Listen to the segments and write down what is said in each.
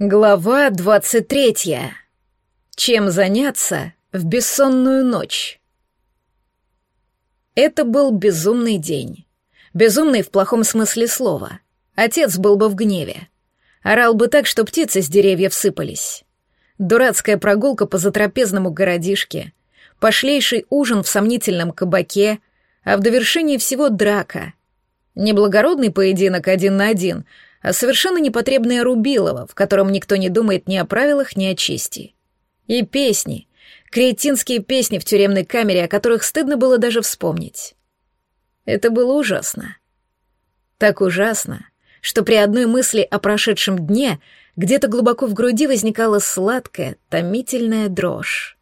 Глава двадцать третья. Чем заняться в бессонную ночь? Это был безумный день. Безумный в плохом смысле слова. Отец был бы в гневе. Орал бы так, что птицы с деревьев сыпались. Дурацкая прогулка по затрапезному городишке, пошлейший ужин в сомнительном кабаке, а в довершении всего драка. Неблагородный поединок один на один — а совершенно непотребное Рубилово, в котором никто не думает ни о правилах, ни о чести. И песни, кретинские песни в тюремной камере, о которых стыдно было даже вспомнить. Это было ужасно. Так ужасно, что при одной мысли о прошедшем дне где-то глубоко в груди возникала сладкая, томительная дрожь.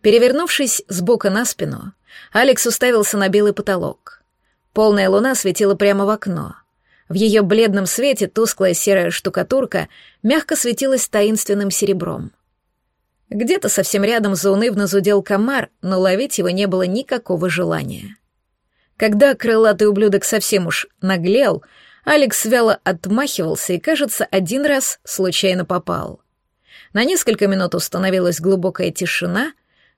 Перевернувшись с бока на спину, Алекс уставился на белый потолок. Полная луна светила прямо в окно — в ее бледном свете тусклая серая штукатурка мягко светилась таинственным серебром. Где-то совсем рядом заунывно зудел комар, но ловить его не было никакого желания. Когда крылатый ублюдок совсем уж наглел, Алекс вяло отмахивался и, кажется, один раз случайно попал. На несколько минут установилась глубокая тишина,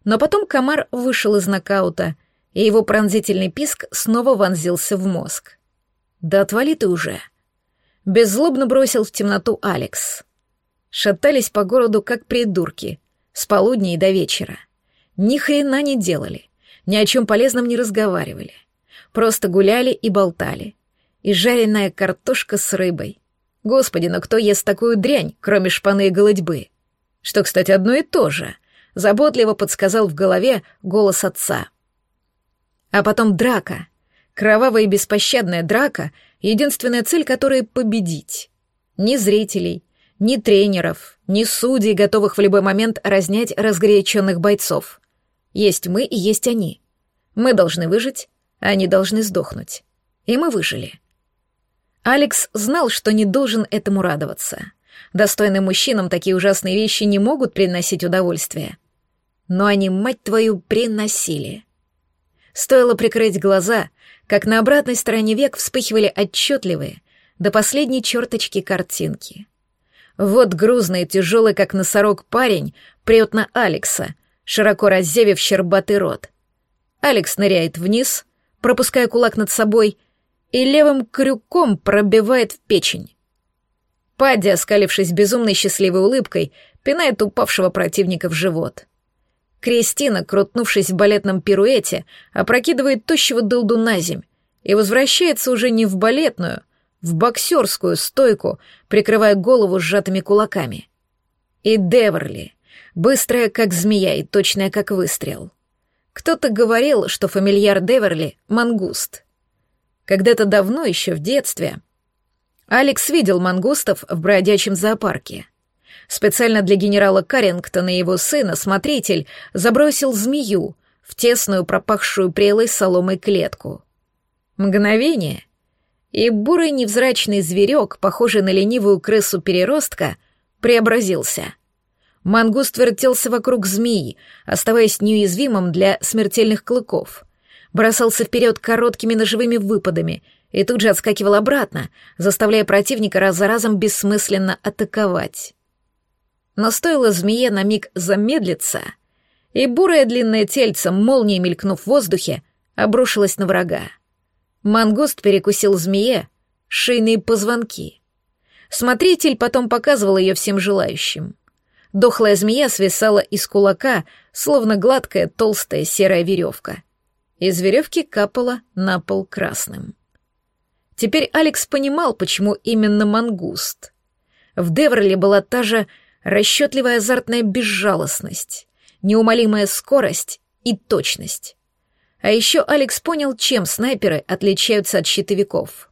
но потом комар вышел из нокаута, и его пронзительный писк снова вонзился в мозг. «Да отвали ты уже!» Беззлобно бросил в темноту Алекс. Шатались по городу, как придурки, с полудня и до вечера. Ни хрена не делали, ни о чем полезном не разговаривали. Просто гуляли и болтали. И жареная картошка с рыбой. Господи, но кто ест такую дрянь, кроме шпаны и голодьбы? Что, кстати, одно и то же. Заботливо подсказал в голове голос отца. А потом драка — Кровавая и беспощадная драка — единственная цель которой — победить. Ни зрителей, ни тренеров, ни судей, готовых в любой момент разнять разгоряченных бойцов. Есть мы и есть они. Мы должны выжить, а они должны сдохнуть. И мы выжили. Алекс знал, что не должен этому радоваться. Достойным мужчинам такие ужасные вещи не могут приносить удовольствие. Но они, мать твою, приносили. Стоило прикрыть глаза, как на обратной стороне век вспыхивали отчетливые, до последней черточки картинки. Вот грузный тяжелый, как носорог, парень прет на Алекса, широко раззевив щербатый рот. Алекс ныряет вниз, пропуская кулак над собой, и левым крюком пробивает в печень. Падди, оскалившись безумной счастливой улыбкой, пинает упавшего противника в живот. Кристина, крутнувшись в балетном пируэте, опрокидывает тощего дылду на земь и возвращается уже не в балетную, в боксерскую стойку, прикрывая голову сжатыми кулаками. И Деверли, быстрая как змея и точная как выстрел. Кто-то говорил, что фамильяр Деверли — мангуст. Когда-то давно, еще в детстве, Алекс видел мангустов в бродячем зоопарке — Специально для генерала Карингтона и его сына смотритель забросил змею в тесную пропахшую прелой соломой клетку. Мгновение, и бурый невзрачный зверек, похожий на ленивую крысу-переростка, преобразился. Мангуст вертелся вокруг змеи, оставаясь неуязвимым для смертельных клыков. Бросался вперед короткими ножевыми выпадами и тут же отскакивал обратно, заставляя противника раз за разом бессмысленно атаковать. Но стоило змее на миг замедлиться, и бурое длинное тельце, молнией мелькнув в воздухе, обрушилось на врага. Мангуст перекусил змее шейные позвонки. Смотритель потом показывал ее всем желающим. Дохлая змея свисала из кулака, словно гладкая толстая серая веревка. Из веревки капала на пол красным. Теперь Алекс понимал, почему именно мангуст. В Деверле была та же расчетливая азартная безжалостность, неумолимая скорость и точность. А еще Алекс понял, чем снайперы отличаются от щитовиков.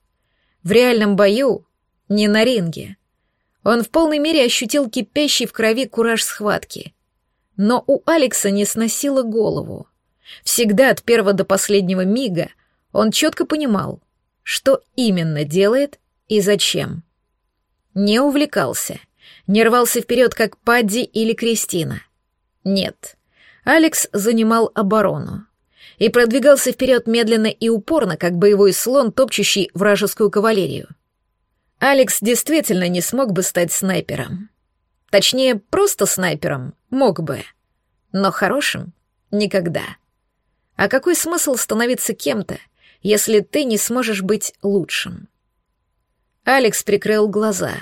В реальном бою, не на ринге. Он в полной мере ощутил кипящий в крови кураж схватки. Но у Алекса не сносило голову. Всегда от первого до последнего мига он четко понимал, что именно делает и зачем. Не увлекался — не рвался вперед, как Падди или Кристина. Нет, Алекс занимал оборону и продвигался вперед медленно и упорно, как боевой слон, топчущий вражескую кавалерию. Алекс действительно не смог бы стать снайпером. Точнее, просто снайпером мог бы. Но хорошим — никогда. А какой смысл становиться кем-то, если ты не сможешь быть лучшим? Алекс прикрыл глаза.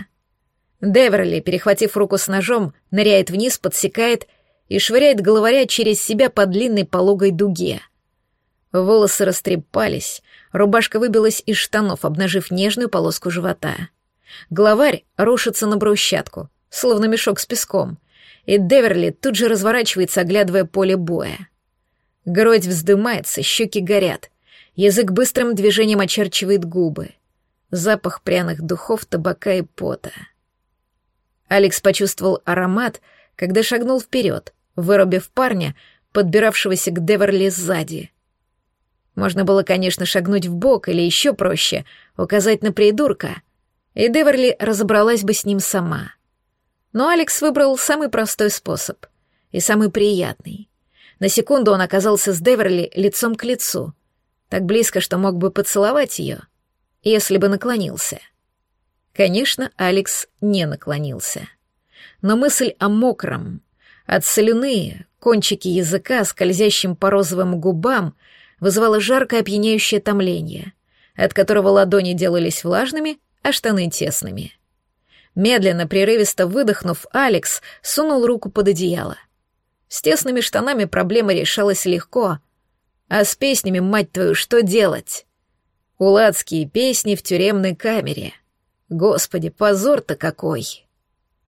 Деверли, перехватив руку с ножом, ныряет вниз, подсекает и швыряет головаря через себя по длинной пологой дуге. Волосы растрепались, рубашка выбилась из штанов, обнажив нежную полоску живота. Главарь рушится на брусчатку, словно мешок с песком, и Деверли тут же разворачивается, оглядывая поле боя. Грудь вздымается, щеки горят, язык быстрым движением очерчивает губы. Запах пряных духов, табака и пота. Алекс почувствовал аромат, когда шагнул вперед, вырубив парня, подбиравшегося к Деверли сзади. Можно было, конечно, шагнуть в бок или еще проще, указать на придурка, и Деверли разобралась бы с ним сама. Но Алекс выбрал самый простой способ и самый приятный. На секунду он оказался с Деверли лицом к лицу, так близко, что мог бы поцеловать ее, если бы наклонился. Конечно, Алекс не наклонился. Но мысль о мокром, от соляные, кончики языка, скользящим по розовым губам, вызывала жаркое опьяняющее томление, от которого ладони делались влажными, а штаны тесными. Медленно, прерывисто выдохнув, Алекс сунул руку под одеяло. С тесными штанами проблема решалась легко. А с песнями, мать твою, что делать? Уладские песни в тюремной камере. Господи, позор-то какой!